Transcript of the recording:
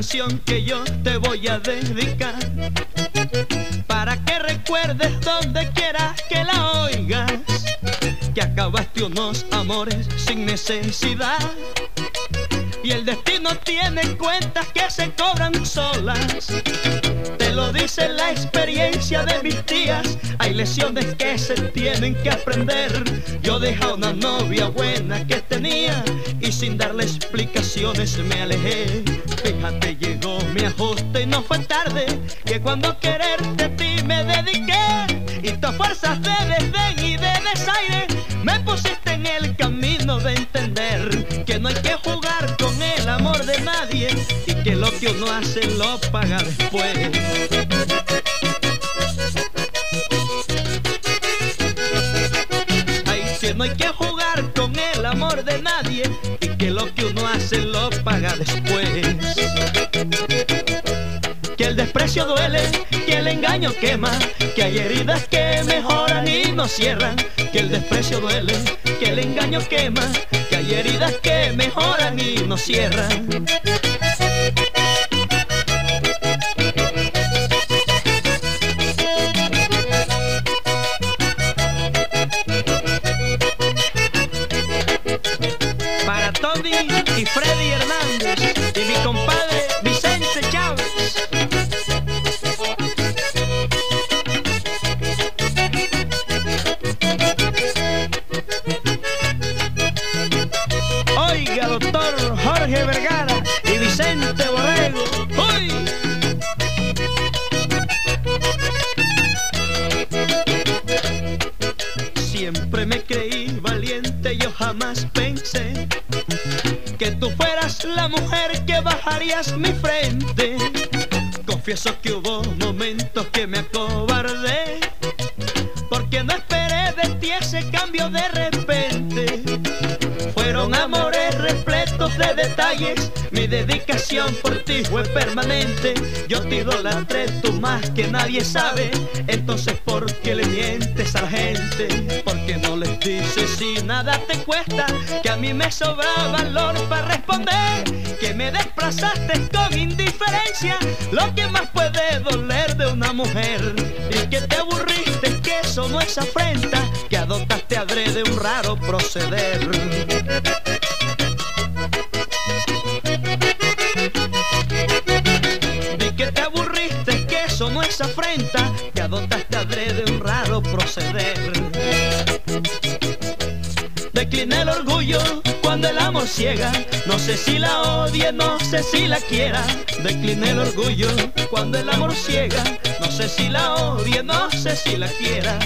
canción que yo te voy a dedicar. Para que recuerdes donde quieras que la oigas. Que acabaste unos amores sin necesidad. Y el destino tiene cuentas que se cobran solas. Lo dice la experiencia de mis tías. Hay lesiones que se tienen que aprender. Yo dejé a una novia buena que tenía y sin darle explicaciones me alejé. Fíjate, llegó mi ajuste y no fue tarde. Que cuando quererte a ti me dediqué y tus fuerzas de desdén y de desaire me pusiste en el camino de entender que no hay que jugar que uno hace lo paga después. Ay, que no hay que jugar con el amor de nadie y que lo que uno hace lo paga después. Que el desprecio duele, que el engaño quema, que hay heridas que mejoran y no cierran. Que el desprecio duele, que el engaño quema, que hay heridas que mejoran y no cierran. Y Freddy Hernández y mi compadre Vicente Chávez. Oiga, doctor Jorge Vergara y Vicente Borrego. ¡Uy! Siempre me creí valiente, yo jamás pensé que tú fueras la mujer que bajarías mi frente. Confieso que hubo momentos que me acobardé, porque no esperé de ti ese cambio de repente. Fueron amores repletos de detalles, dedicación por ti fue permanente. Yo te idolatré tú más que nadie sabe, entonces ¿por qué le mientes a la gente? Porque no les dices si nada te cuesta, que a mí me sobra valor para responder, que me desplazaste con indiferencia, lo que más puede doler de una mujer, y que te aburriste, que eso no es afrenta, que adoptaste adrede un raro proceder. Eso no es afrenta, que adoptaste adrede un raro proceder. Decliné el orgullo cuando el amor ciega, no sé si la odie, no sé si la quiera. Decliné el orgullo cuando el amor ciega, no sé si la odie, no sé si la quiera.